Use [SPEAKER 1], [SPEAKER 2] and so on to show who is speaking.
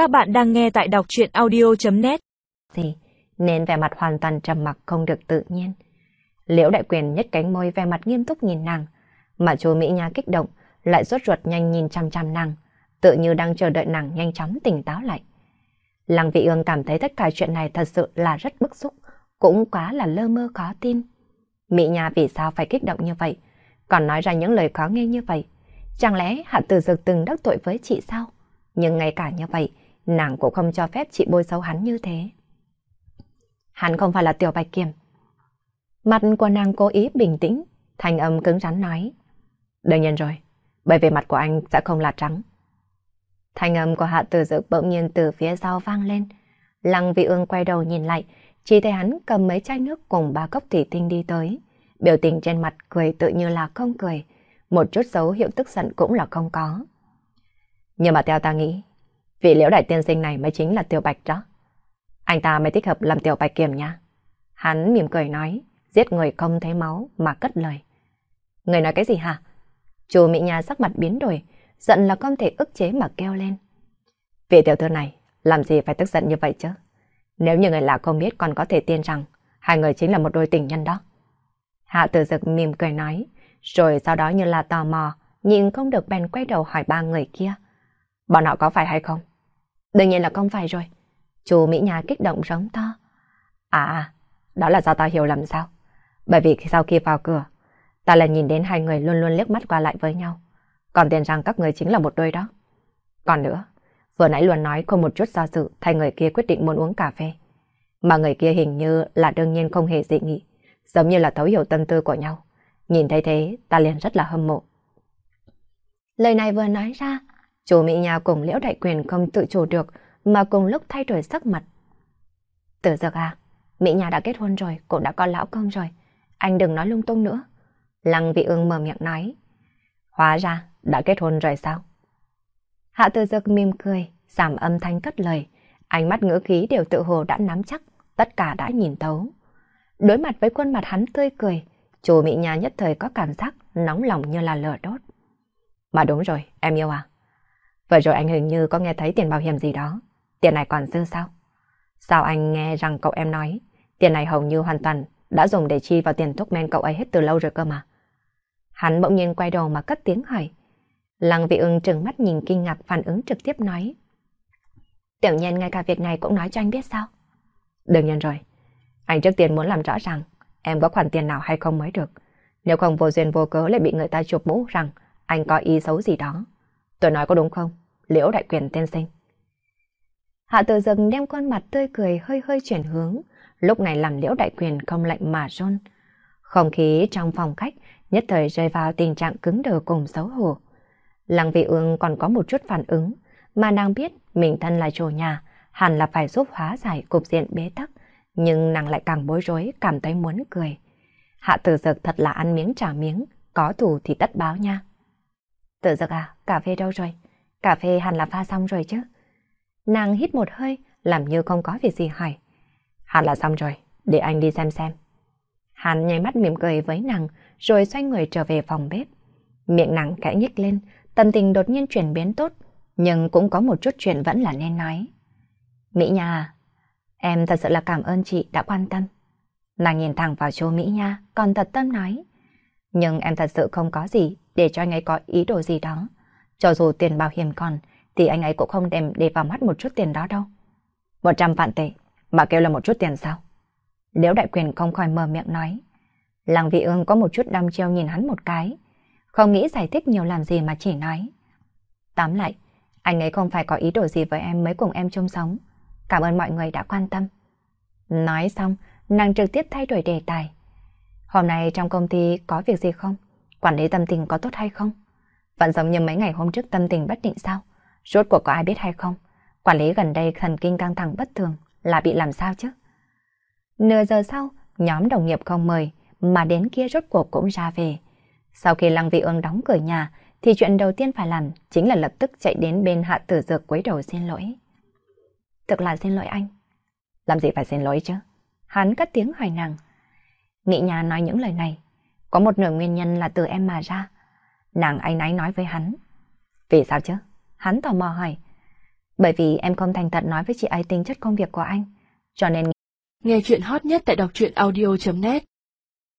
[SPEAKER 1] Các bạn đang nghe tại đọc chuyện audio.net
[SPEAKER 2] Gì, nên vẻ mặt hoàn toàn trầm mặc không được tự nhiên. Liễu đại quyền nhất cánh môi vẻ mặt nghiêm túc nhìn nàng, mà chú Mỹ Nha kích động, lại rốt ruột nhanh nhìn chăm chăm nàng, tự như đang chờ đợi nàng nhanh chóng tỉnh táo lại. Lăng vị ương cảm thấy tất cả chuyện này thật sự là rất bức xúc, cũng quá là lơ mơ khó tin. Mỹ Nha vì sao phải kích động như vậy, còn nói ra những lời khó nghe như vậy. Chẳng lẽ Hạ Tử Dược từng đắc tội với chị sao? Nhưng ngay cả như vậy, nàng cũng không cho phép chị bôi xấu hắn như thế. Hắn không phải là Tiểu Bạch Kiềm. Mặt của nàng cố ý bình tĩnh, thanh âm cứng rắn nói. Đương nhiên rồi, bởi vì mặt của anh sẽ không là trắng. Thanh âm của Hạ Tử Dược bỗng nhiên từ phía sau vang lên. Lăng vị ương quay đầu nhìn lại, chỉ thấy hắn cầm mấy chai nước cùng ba cốc thủy tinh đi tới. Biểu tình trên mặt cười tự như là không cười, một chút dấu hiệu tức giận cũng là không có. Nhưng mà theo ta nghĩ, vị liễu đại tiên sinh này mới chính là Tiểu Bạch đó. Anh ta mới thích hợp làm Tiểu Bạch kiềm nha. Hắn mỉm cười nói, giết người không thấy máu mà cất lời. Người nói cái gì hả? Chú Mỹ Nha sắc mặt biến đổi, giận là không thể ức chế mà kêu lên. Vị tiểu thư này, làm gì phải tức giận như vậy chứ? Nếu như người lạ không biết còn có thể tin rằng hai người chính là một đôi tình nhân đó. Hạ tử dực mỉm cười nói, rồi sau đó như là tò mò, nhìn không được bèn quay đầu hỏi ba người kia. Bọn họ có phải hay không? Đương nhiên là không phải rồi. Chú Mỹ Nhà kích động rống to. À, đó là do ta hiểu lầm sao? Bởi vì sau khi vào cửa, ta lại nhìn đến hai người luôn luôn liếc mắt qua lại với nhau. Còn tiền rằng các người chính là một đôi đó. Còn nữa, vừa nãy luôn nói không một chút do dự thay người kia quyết định muốn uống cà phê. Mà người kia hình như là đương nhiên không hề dị nghị, giống như là thấu hiểu tâm tư của nhau. Nhìn thấy thế, ta liền rất là hâm mộ. Lời này vừa nói ra, chủ Mỹ Nha cùng Liễu Đại Quyền không tự chủ được mà cùng lúc thay đổi sắc mặt. Tử dược à, Mỹ Nha đã kết hôn rồi, cũng đã có lão công rồi. Anh đừng nói lung tung nữa. Lăng vị ương mở miệng nói. Hóa ra, đã kết hôn rồi sao? Hạ tử dược mỉm cười, giảm âm thanh cất lời. Ánh mắt ngữ khí đều tự hồ đã nắm chắc, tất cả đã nhìn thấu. Đối mặt với khuôn mặt hắn tươi cười, Chú Mỹ Nha nhất thời có cảm giác nóng lòng như là lửa đốt. Mà đúng rồi, em yêu à? Vừa rồi anh hình như có nghe thấy tiền bảo hiểm gì đó. Tiền này còn dư sao? Sao anh nghe rằng cậu em nói, tiền này hầu như hoàn toàn đã dùng để chi vào tiền thuốc men cậu ấy hết từ lâu rồi cơ mà. Hắn bỗng nhiên quay đầu mà cất tiếng hỏi. Lăng vị ưng trừng mắt nhìn kinh ngạc phản ứng trực tiếp nói. Tiểu nhân ngay cả việc này cũng nói cho anh biết sao? Đương nhiên rồi. Anh trước tiên muốn làm rõ rằng em có khoản tiền nào hay không mới được. Nếu không vô duyên vô cớ lại bị người ta chụp mũ rằng anh có ý xấu gì đó. Tôi nói có đúng không? Liễu đại quyền tiên sinh. Hạ tử dừng đem khuôn mặt tươi cười hơi hơi chuyển hướng, lúc này làm liễu đại quyền không lạnh mà run. Không khí trong phòng khách nhất thời rơi vào tình trạng cứng đờ cùng xấu hổ. Lăng vị ương còn có một chút phản ứng, mà nàng biết mình thân là chủ nhà, hẳn là phải giúp hóa giải cục diện bế tắc, nhưng nàng lại càng bối rối, cảm thấy muốn cười. Hạ tử dực thật là ăn miếng trả miếng, có thù thì tất báo nha. Tử dực à, cà phê đâu rồi? Cà phê hẳn là pha xong rồi chứ? Nàng hít một hơi, làm như không có việc gì hỏi. Hẳn là xong rồi, để anh đi xem xem. Hắn nháy mắt mỉm cười với nàng, rồi xoay người trở về phòng bếp. Miệng nàng khẽ nhích lên, tâm tình đột nhiên chuyển biến tốt, nhưng cũng có một chút chuyện vẫn là nên nói. Mỹ Nha, Em thật sự là cảm ơn chị đã quan tâm. Nàng nhìn thẳng vào chú Mỹ Nha, còn thật tâm nói. Nhưng em thật sự không có gì để cho anh ấy có ý đồ gì đó. Cho dù tiền bảo hiểm còn, thì anh ấy cũng không đem để vào mắt một chút tiền đó đâu. Một trăm vạn tệ, mà kêu là một chút tiền sao? Liễu đại quyền không khỏi mờ miệng nói. Lăng vị ương có một chút đăm treo nhìn hắn một cái. Không nghĩ giải thích nhiều làm gì mà chỉ nói. Tám lại, anh ấy không phải có ý đồ gì với em mới cùng em chung sống. Cảm ơn mọi người đã quan tâm. Nói xong, nàng trực tiếp thay đổi đề tài. Hôm nay trong công ty có việc gì không? Quản lý tâm tình có tốt hay không? Vẫn giống như mấy ngày hôm trước tâm tình bất định sao? Rốt cuộc có ai biết hay không? Quản lý gần đây thần kinh căng thẳng bất thường là bị làm sao chứ? Nửa giờ sau, nhóm đồng nghiệp không mời, mà đến kia rốt cuộc cũng ra về. Sau khi Lăng Vị Ương đóng cửa nhà, thì chuyện đầu tiên phải làm chính là lập tức chạy đến bên hạ tử dược quấy đầu xin lỗi. Thực là xin lỗi anh. Làm gì phải xin lỗi chứ? Hắn cất tiếng hỏi nàng. nghị nhà nói những lời này. Có một nửa nguyên nhân là từ em mà ra. Nàng anh ấy nói với hắn. Vì sao chứ? Hắn tò mò hỏi. Bởi vì em không thành thật nói với chị ấy tính chất công việc của anh. Cho nên...
[SPEAKER 3] Nghe chuyện hot nhất tại đọc truyện audio.net